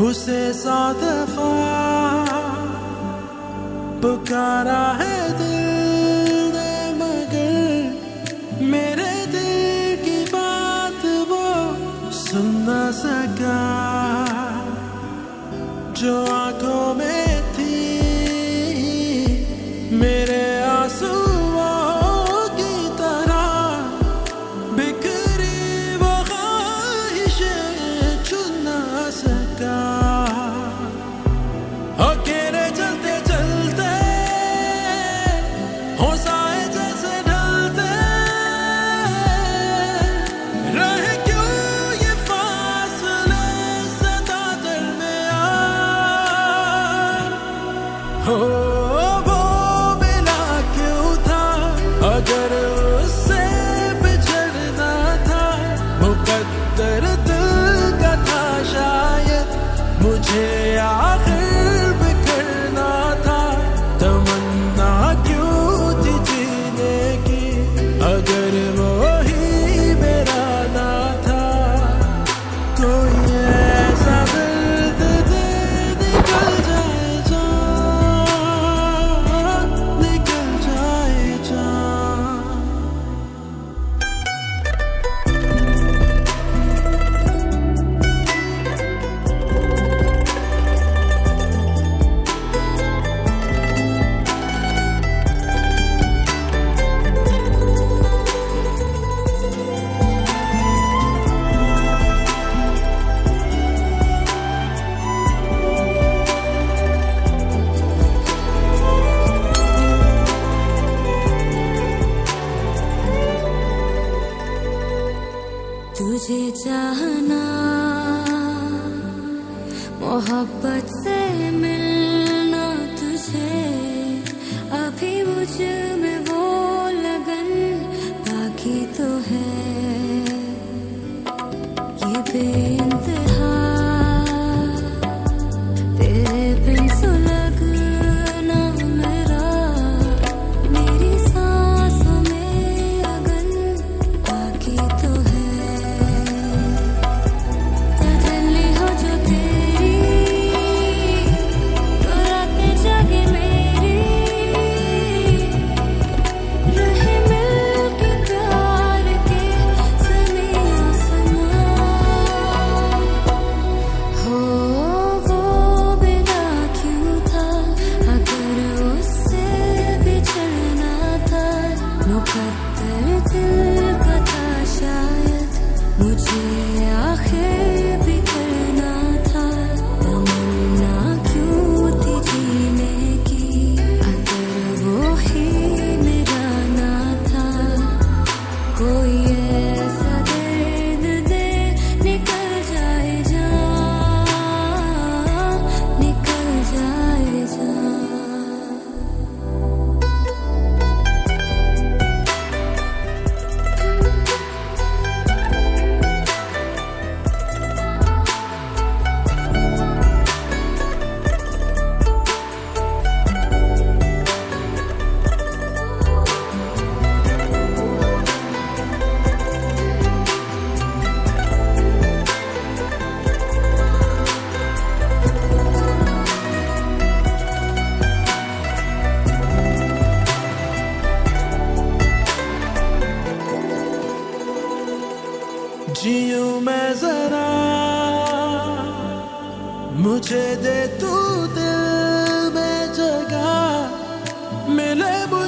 उसे सौ पुकारा है दिल ने मगर मेरे दिल की बात वो सुन सका। जो Oh. तुझे चाहना मोहब्बत से मिलना तुझे अभी मुझे पता शायद। मुझे आखिर भी मैं जरा मुझे दे तू दिल में जगा मिले मुझे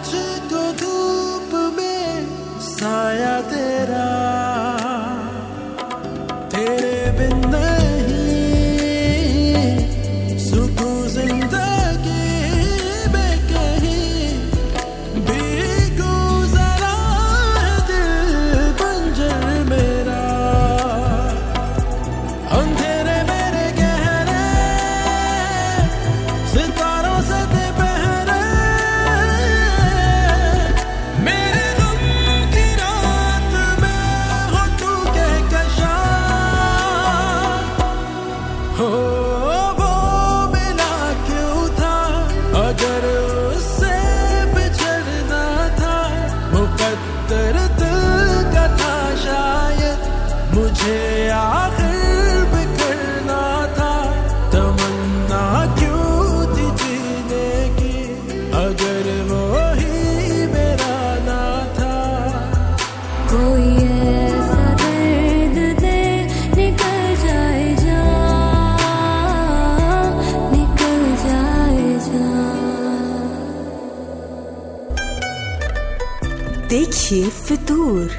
देखिए फितूर।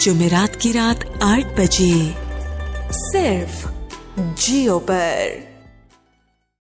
जुमेरात की रात आठ बजे। सिर्फ़ जियो पर।